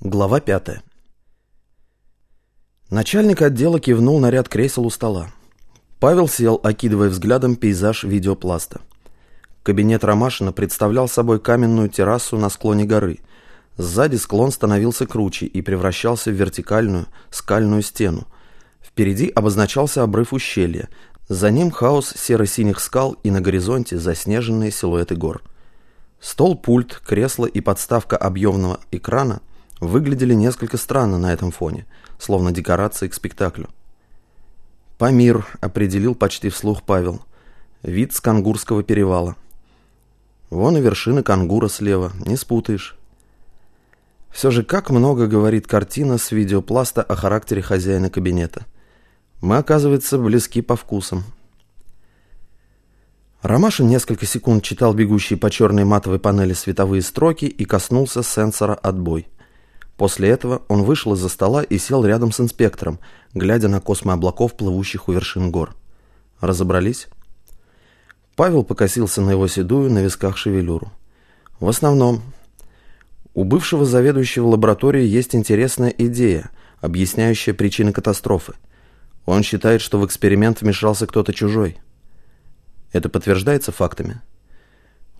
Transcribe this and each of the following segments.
Глава пятая. Начальник отдела кивнул на ряд кресел у стола. Павел сел, окидывая взглядом пейзаж видеопласта. Кабинет Ромашина представлял собой каменную террасу на склоне горы. Сзади склон становился круче и превращался в вертикальную скальную стену. Впереди обозначался обрыв ущелья. За ним хаос серо-синих скал и на горизонте заснеженные силуэты гор. Стол-пульт, кресло и подставка объемного экрана выглядели несколько странно на этом фоне, словно декорации к спектаклю. «Памир», — определил почти вслух Павел. «Вид с Кангурского перевала». «Вон и вершина Кангура слева, не спутаешь». Все же как много говорит картина с видеопласта о характере хозяина кабинета. Мы, оказывается, близки по вкусам. Ромашин несколько секунд читал бегущие по черной матовой панели световые строки и коснулся сенсора «Отбой». После этого он вышел из-за стола и сел рядом с инспектором, глядя на космооблаков, плывущих у вершин гор. Разобрались? Павел покосился на его седую на висках шевелюру. В основном. У бывшего заведующего лабораторией есть интересная идея, объясняющая причины катастрофы. Он считает, что в эксперимент вмешался кто-то чужой. Это подтверждается фактами?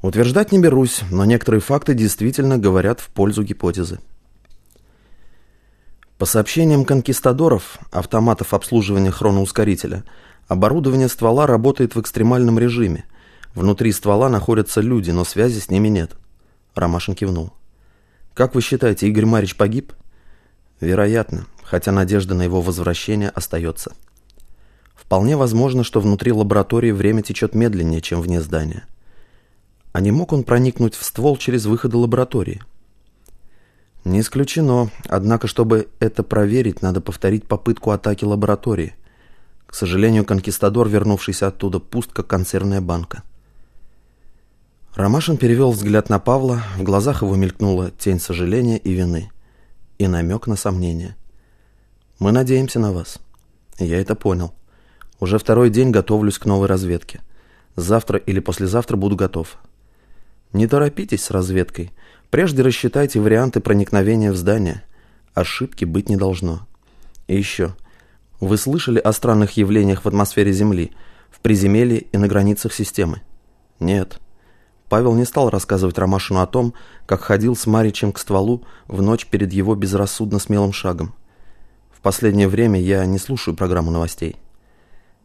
Утверждать не берусь, но некоторые факты действительно говорят в пользу гипотезы. По сообщениям конкистадоров, автоматов обслуживания хроноускорителя, оборудование ствола работает в экстремальном режиме. Внутри ствола находятся люди, но связи с ними нет. Ромашин кивнул. «Как вы считаете, Игорь Марич погиб?» «Вероятно, хотя надежда на его возвращение остается. Вполне возможно, что внутри лаборатории время течет медленнее, чем вне здания. А не мог он проникнуть в ствол через выходы лаборатории?» Не исключено. Однако, чтобы это проверить, надо повторить попытку атаки лаборатории. К сожалению, конкистадор, вернувшийся оттуда, пуст, как консервная банка. Ромашин перевел взгляд на Павла, в глазах его мелькнула тень сожаления и вины. И намек на сомнение. «Мы надеемся на вас». Я это понял. Уже второй день готовлюсь к новой разведке. Завтра или послезавтра буду готов. Не торопитесь с разведкой. Прежде рассчитайте варианты проникновения в здание. Ошибки быть не должно. И еще. Вы слышали о странных явлениях в атмосфере Земли, в приземелье и на границах системы? Нет. Павел не стал рассказывать Ромашину о том, как ходил с Маричем к стволу в ночь перед его безрассудно смелым шагом. В последнее время я не слушаю программу новостей.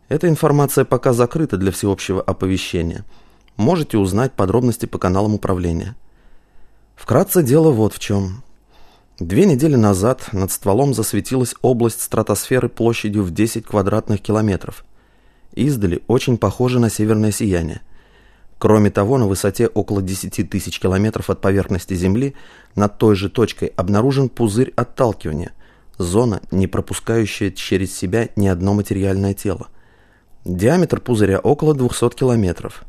Эта информация пока закрыта для всеобщего оповещения. Можете узнать подробности по каналам управления. Вкратце дело вот в чем. Две недели назад над стволом засветилась область стратосферы площадью в 10 квадратных километров. Издали очень похоже на северное сияние. Кроме того, на высоте около 10 тысяч километров от поверхности Земли над той же точкой обнаружен пузырь отталкивания, зона, не пропускающая через себя ни одно материальное тело. Диаметр пузыря около 200 километров.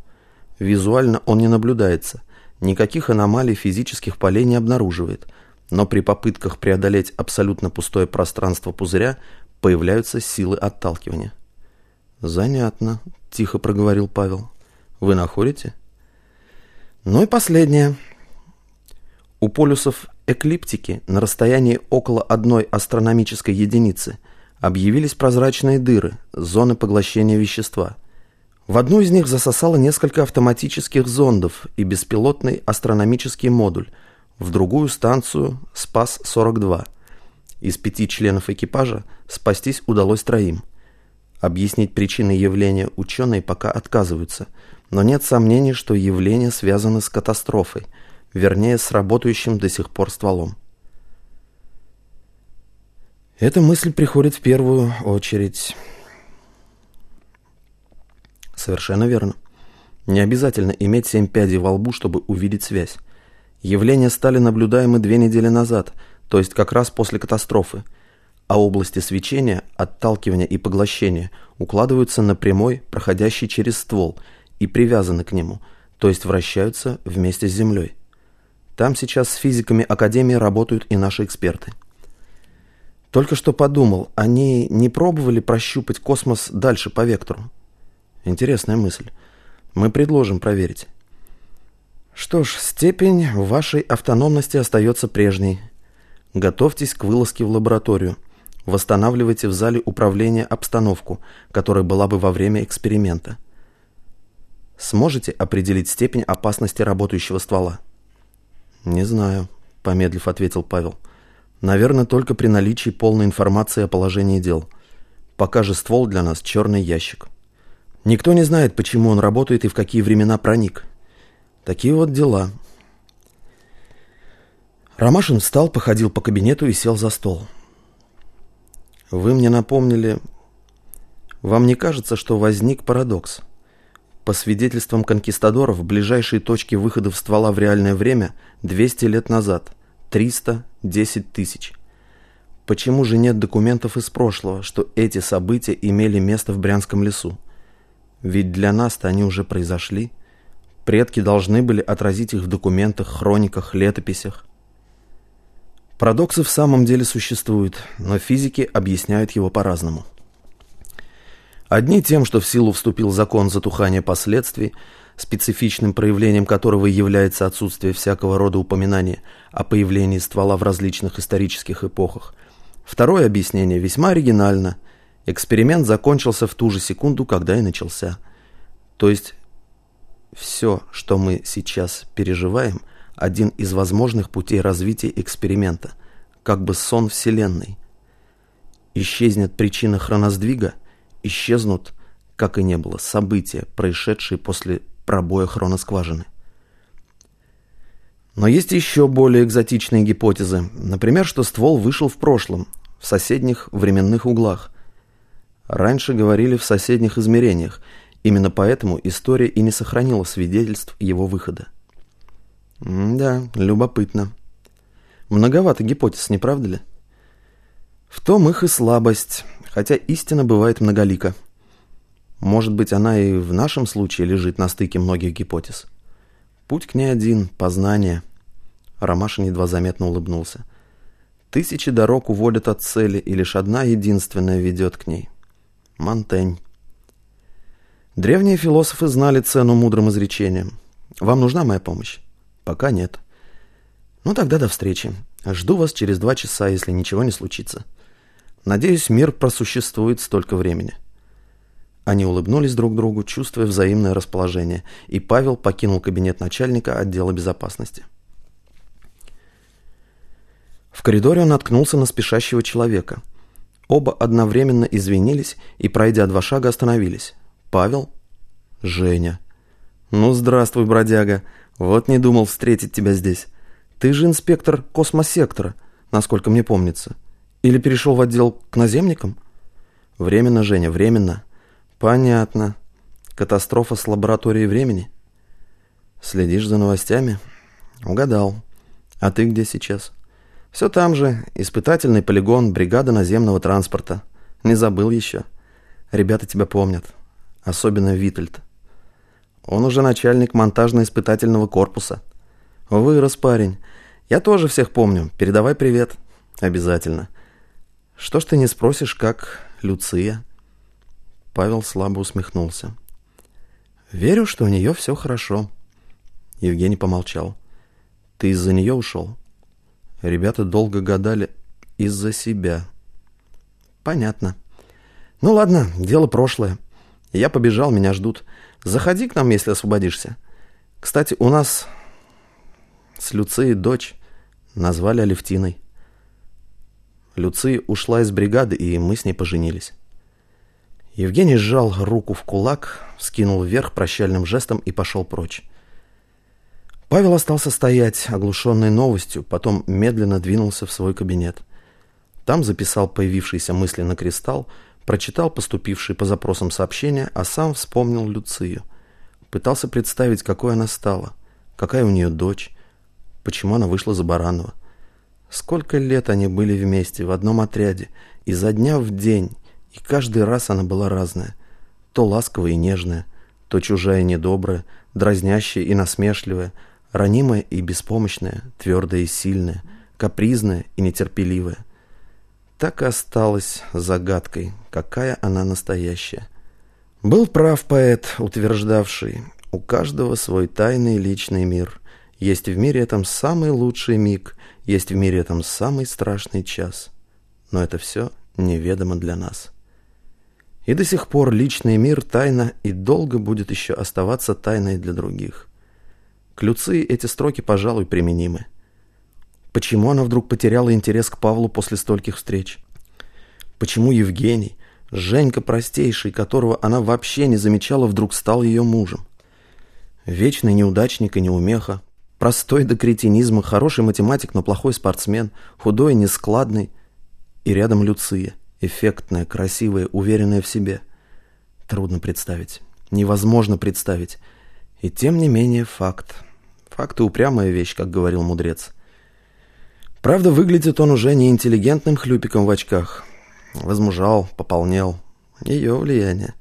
Визуально он не наблюдается – никаких аномалий физических полей не обнаруживает, но при попытках преодолеть абсолютно пустое пространство пузыря появляются силы отталкивания. «Занятно», — тихо проговорил Павел. «Вы находите?» Ну и последнее. У полюсов эклиптики на расстоянии около одной астрономической единицы объявились прозрачные дыры, зоны поглощения вещества – в одну из них засосало несколько автоматических зондов и беспилотный астрономический модуль, в другую станцию «Спас-42». Из пяти членов экипажа спастись удалось троим. Объяснить причины явления ученые пока отказываются, но нет сомнений, что явление связано с катастрофой, вернее, с работающим до сих пор стволом. Эта мысль приходит в первую очередь Совершенно верно. Не обязательно иметь семь пядей во лбу, чтобы увидеть связь. Явления стали наблюдаемы две недели назад, то есть как раз после катастрофы, а области свечения, отталкивания и поглощения укладываются на прямой, проходящий через ствол, и привязаны к нему, то есть вращаются вместе с Землей. Там сейчас с физиками Академии работают и наши эксперты. Только что подумал, они не пробовали прощупать космос дальше по вектору? Интересная мысль. Мы предложим проверить. Что ж, степень вашей автономности остается прежней. Готовьтесь к вылазке в лабораторию. Восстанавливайте в зале управления обстановку, которая была бы во время эксперимента. Сможете определить степень опасности работающего ствола? Не знаю, помедлив ответил Павел. Наверное, только при наличии полной информации о положении дел. Пока же ствол для нас черный ящик. Никто не знает, почему он работает и в какие времена проник. Такие вот дела. Ромашин встал, походил по кабинету и сел за стол. Вы мне напомнили... Вам не кажется, что возник парадокс? По свидетельствам конкистадоров, ближайшие точки выхода в ствола в реальное время 200 лет назад. 310 тысяч. Почему же нет документов из прошлого, что эти события имели место в Брянском лесу? Ведь для нас-то они уже произошли. Предки должны были отразить их в документах, хрониках, летописях. Парадоксы в самом деле существуют, но физики объясняют его по-разному. Одни тем, что в силу вступил закон затухания последствий, специфичным проявлением которого является отсутствие всякого рода упоминания о появлении ствола в различных исторических эпохах. Второе объяснение весьма оригинально – Эксперимент закончился в ту же секунду, когда и начался. То есть все, что мы сейчас переживаем, один из возможных путей развития эксперимента, как бы сон Вселенной. Исчезнет причина хроносдвига, исчезнут, как и не было, события, происшедшие после пробоя хроноскважины. Но есть еще более экзотичные гипотезы. Например, что ствол вышел в прошлом, в соседних временных углах, Раньше говорили в соседних измерениях, именно поэтому история и не сохранила свидетельств его выхода. М да, любопытно. Многовато гипотез, не правда ли? В том их и слабость, хотя истина бывает многолика. Может быть, она и в нашем случае лежит на стыке многих гипотез. Путь к ней один – познание. Ромашин едва заметно улыбнулся. Тысячи дорог уводят от цели, и лишь одна единственная ведет к ней. Монтень. Древние философы знали цену мудрым изречениям. Вам нужна моя помощь? Пока нет. Ну тогда до встречи. Жду вас через два часа, если ничего не случится. Надеюсь, мир просуществует столько времени. Они улыбнулись друг другу, чувствуя взаимное расположение, и Павел покинул кабинет начальника отдела безопасности. В коридоре он наткнулся на спешащего человека – Оба одновременно извинились и, пройдя два шага, остановились. Павел? Женя. «Ну, здравствуй, бродяга. Вот не думал встретить тебя здесь. Ты же инспектор космосектора, насколько мне помнится. Или перешел в отдел к наземникам?» «Временно, Женя, временно». «Понятно. Катастрофа с лабораторией времени?» «Следишь за новостями?» «Угадал. А ты где сейчас?» Все там же, испытательный полигон, бригада наземного транспорта. Не забыл еще. Ребята тебя помнят. Особенно Витальд. Он уже начальник монтажно-испытательного корпуса. Вырос парень. Я тоже всех помню. Передавай привет. Обязательно. Что ж ты не спросишь, как Люция? Павел слабо усмехнулся. Верю, что у нее все хорошо. Евгений помолчал. Ты из-за нее ушел? Ребята долго гадали из-за себя. Понятно. Ну ладно, дело прошлое. Я побежал, меня ждут. Заходи к нам, если освободишься. Кстати, у нас с Люцией дочь назвали Алевтиной. Люция ушла из бригады, и мы с ней поженились. Евгений сжал руку в кулак, скинул вверх прощальным жестом и пошел прочь. Павел остался стоять, оглушенный новостью, потом медленно двинулся в свой кабинет. Там записал появившиеся мысли на кристалл, прочитал поступившие по запросам сообщения, а сам вспомнил Люцию. Пытался представить, какой она стала, какая у нее дочь, почему она вышла за Баранова. Сколько лет они были вместе, в одном отряде, изо дня в день, и каждый раз она была разная. То ласковая и нежная, то чужая и недобрая, дразнящая и насмешливая – ранимая и беспомощная, твердая и сильная, капризная и нетерпеливая. Так и осталась загадкой, какая она настоящая. Был прав поэт, утверждавший, у каждого свой тайный личный мир. Есть в мире этом самый лучший миг, есть в мире этом самый страшный час. Но это все неведомо для нас. И до сих пор личный мир тайна и долго будет еще оставаться тайной для других. К Люции эти строки, пожалуй, применимы. Почему она вдруг потеряла интерес к Павлу после стольких встреч? Почему Евгений, Женька простейший, которого она вообще не замечала, вдруг стал ее мужем? Вечный неудачник и неумеха, простой до кретинизма, хороший математик, но плохой спортсмен, худой, нескладный, и рядом Люция – Эффектная, красивая, уверенная в себе. Трудно представить. Невозможно представить. И тем не менее факт. Факт и упрямая вещь, как говорил мудрец. Правда, выглядит он уже не интеллигентным хлюпиком в очках. Возмужал, пополнел. Ее влияние.